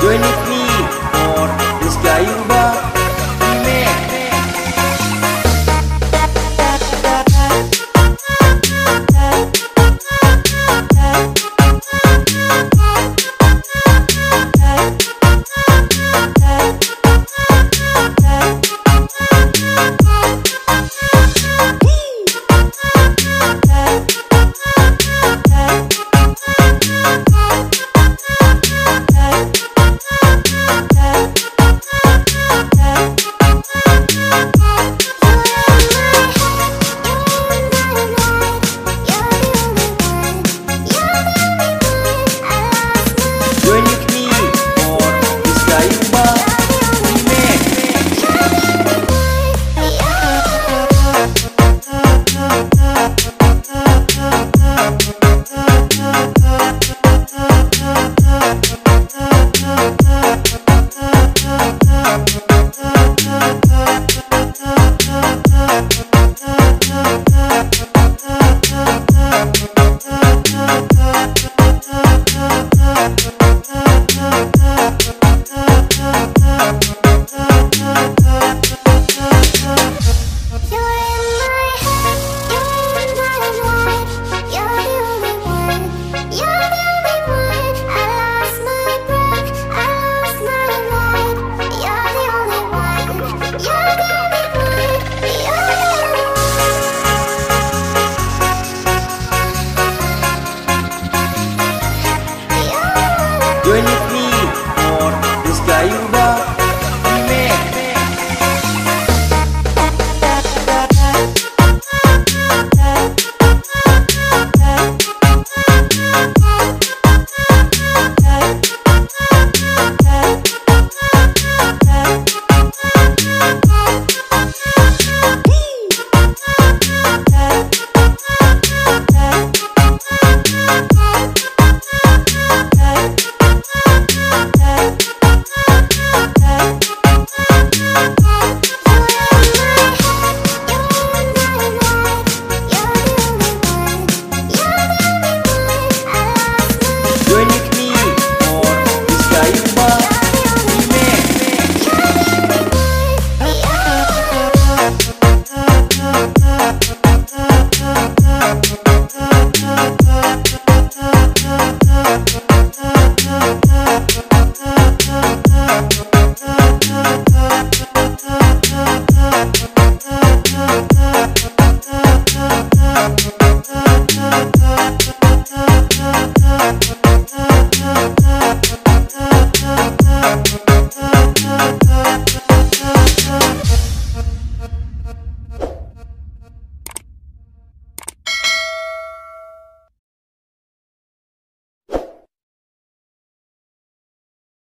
Doing it